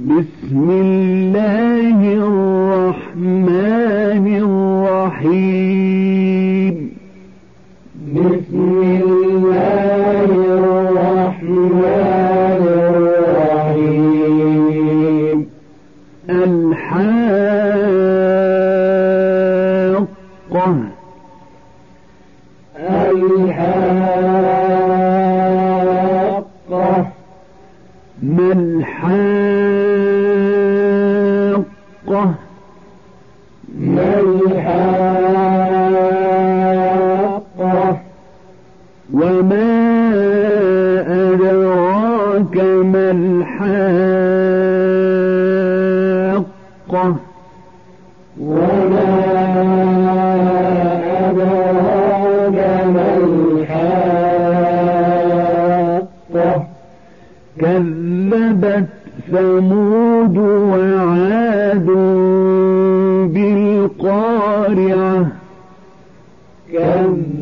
بسم الله الرحمن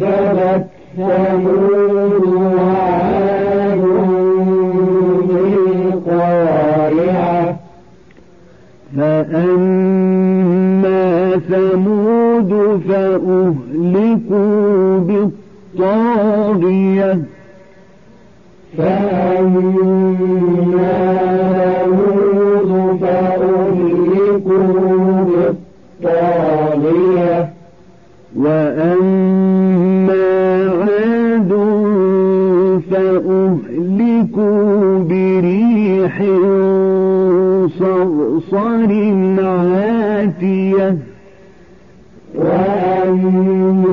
ثمود فأما ثمود فأهلكوا بالطاغية. فأهلكوا يهلكوا بريح صرصر عاتية وأما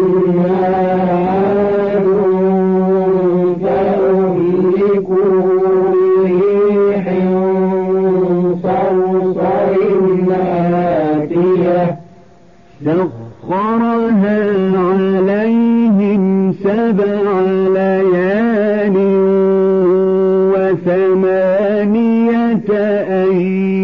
سخرها عليهم سبع إن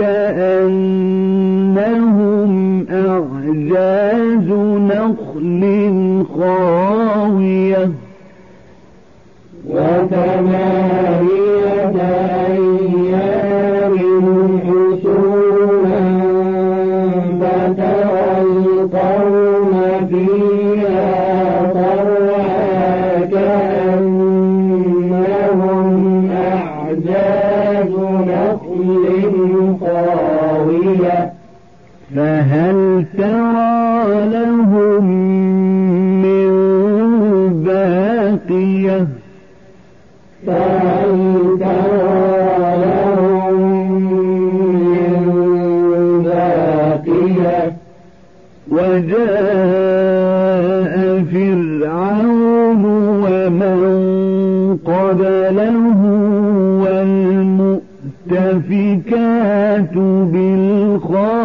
أن لهم من باقية وجاء فرعون ومن قبله والمؤتفكات بالخاطئة.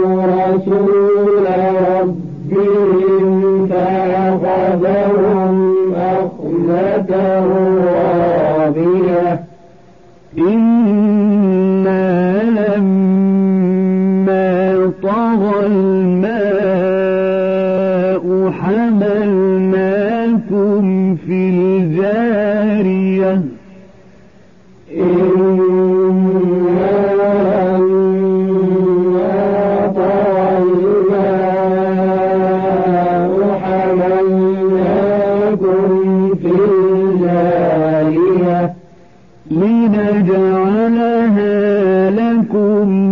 راضية إن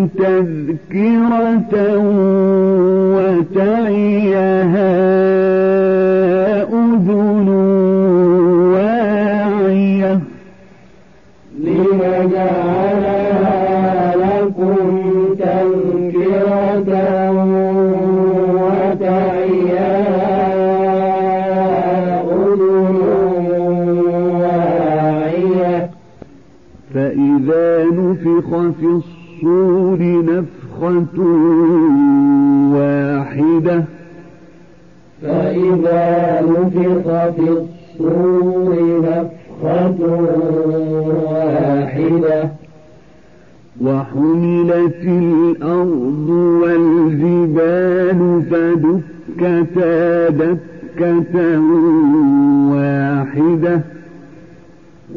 تذكرة وتعيها أذن واعية. لنجعلها لكم تذكرة فإذا نفخ في الصور نفخة واحدة. فإذا نفخ في الصور نفخة واحدة. وحملت الأرض والجبال فدكتا دكة واحدة.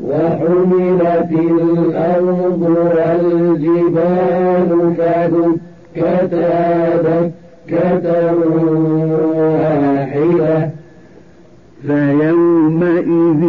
وحملت الأرض والجبال فدكتا دكة واحدة فيومئذ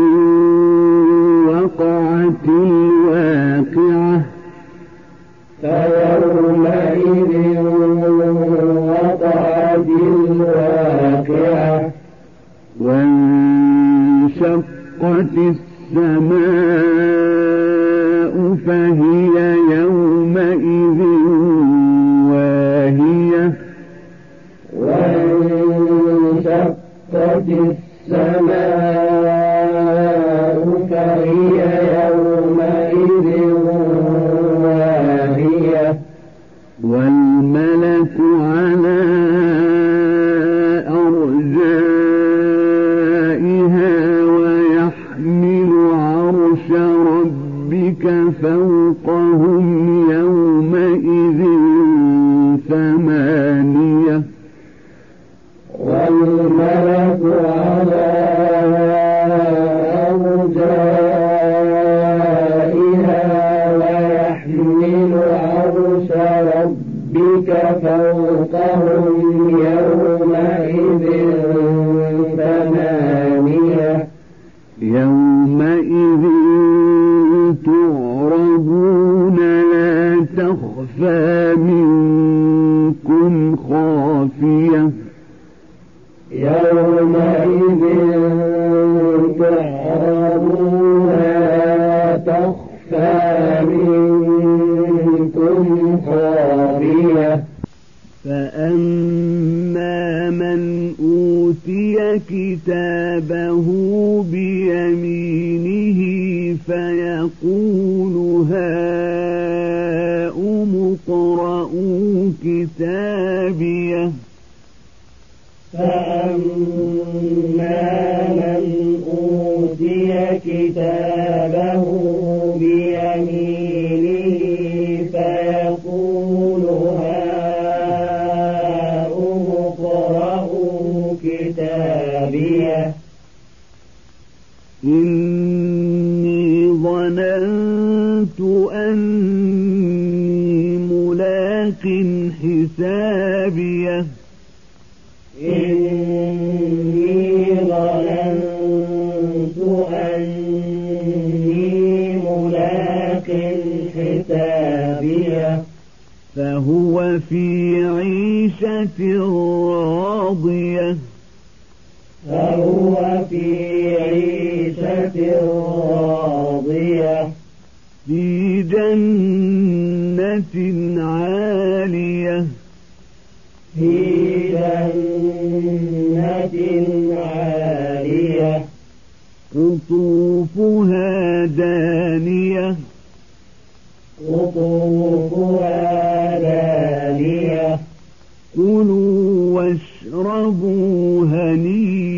ربك فوقهم يومئذ ثمانية يومئذ تعرضون لا تخفى منكم خافية. فأما من أوتي كتابه بيمينه فيقول هاؤم اقرءوا كتابيه فأما إني ظننت أني ملاق حسابيه. إني ظننت أني ملاق حسابيه. فهو في عيشة راضية. في جنة عالية. في جنة عالية. قطوفها دانية. قطوفها دانية. كلوا واشربوا هنيئا.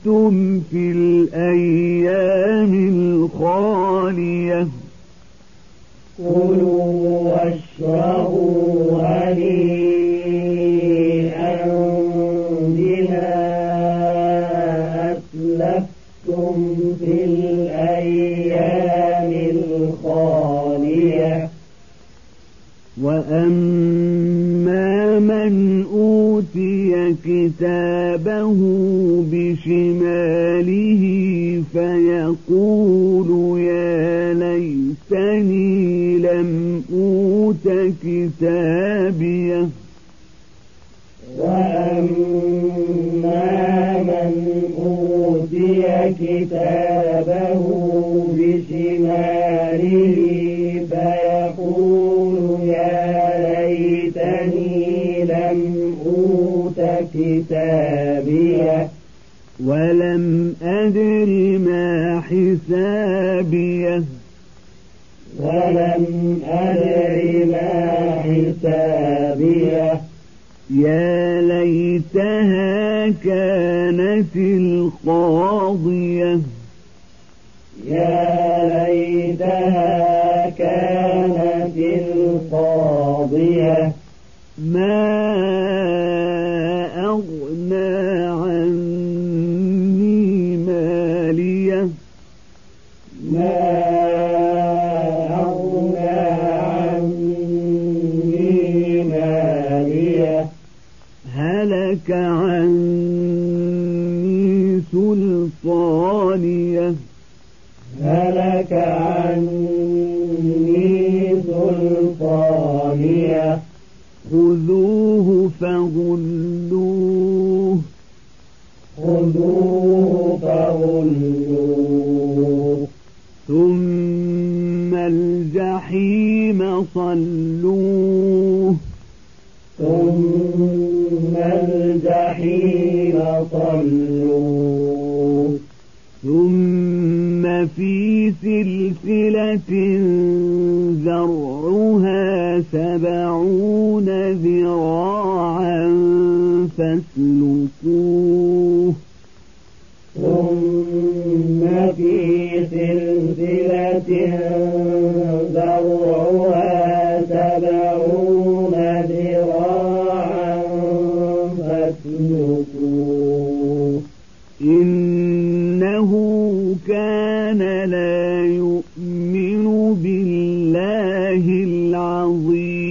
أسلفتم في الأيام الخالية. كلوا واشربوا هنيئا بما أسلفتم في الأيام الخالية. وأما من أوتي كتابه بشماله فيقول يا ليتني لم أوت كتابيه وأما من أوتي كتابه كتابيه ولم أدر ما حسابية. ولم أدر ما حسابية. يا ليتها كانت القاضية. يا ليتها كانت القاضية. ما عني سلطانية. هلك عني سلطانية. خذوه فغلوه. خذوه فغلوه. ثم الجحيم صلوه. في سلسلة ذرعها سبعون ذراعا فاسلكوه. ثم في سلسلة كان لا يؤمن بالله العظيم.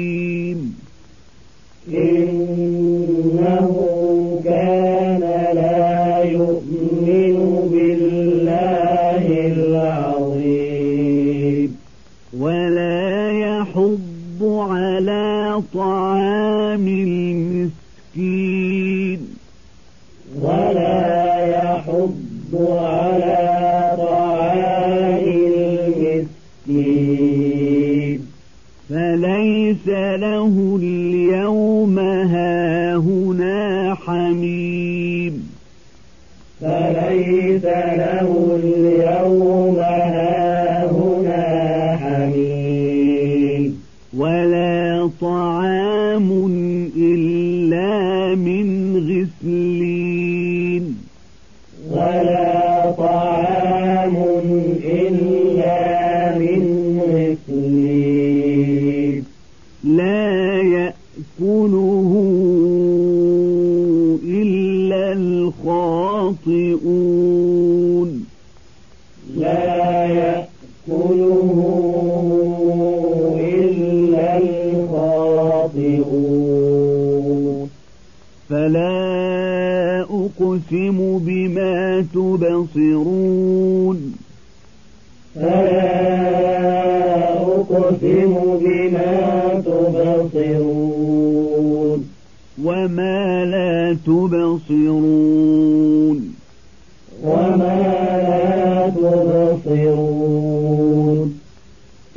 حميم فليس له اليوم هاهنا حميم. ولا طعام إلا من الخاطئون.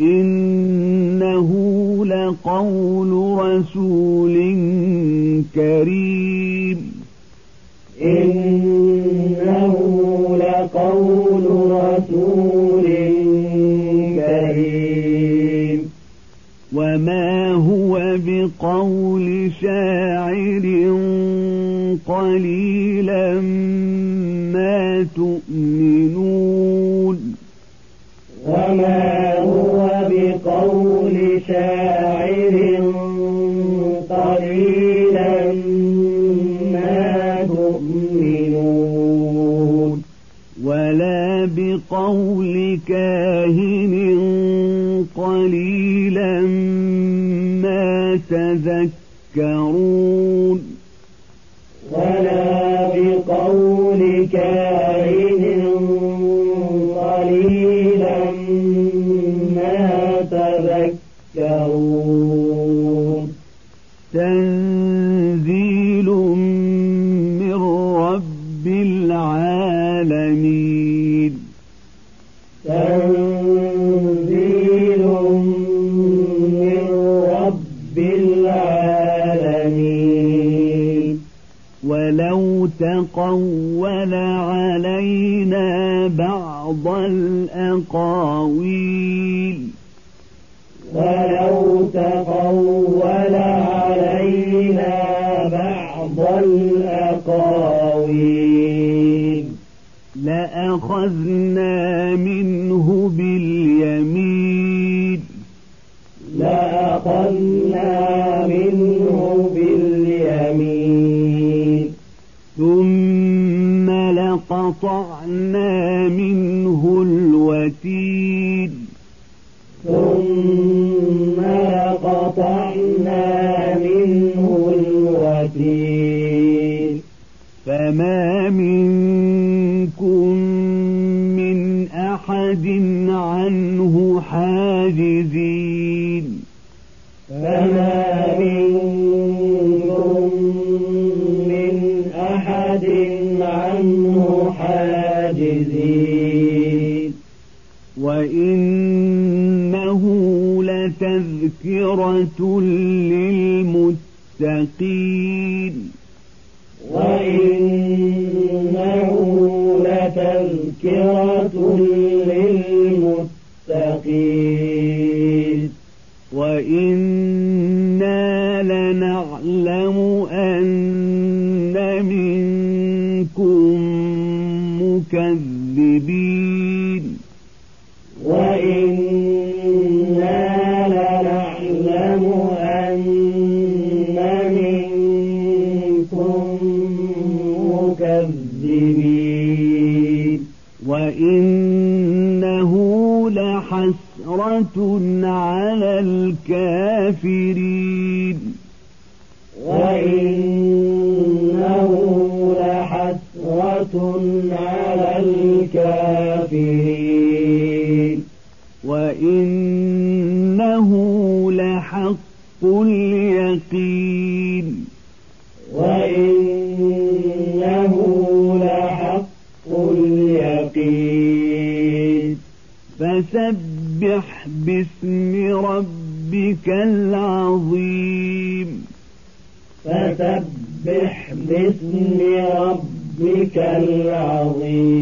إنه لقول رسول كريم إنه لقول رسول كريم وما هو بقول شاعر قليلا ما تؤمنون وما شاعر لأخذنا منه باليمين لأخذنا منه باليمين ثم لقطعنا منه الوتين ثم لقطعنا منه الوتين فما منكم من أحد عنه حاجزين. فما منكم من أحد عنه حاجزين. وإنه لتذكرة للمتقين. وإنه لتذكرة للمتقين وإنا لنعلم أن منكم مكذبين على الكافرين وإنه لحسرة على الكافرين وإنه لحق اليقين فسبح باسم ربك العظيم. فسبح باسم ربك العظيم.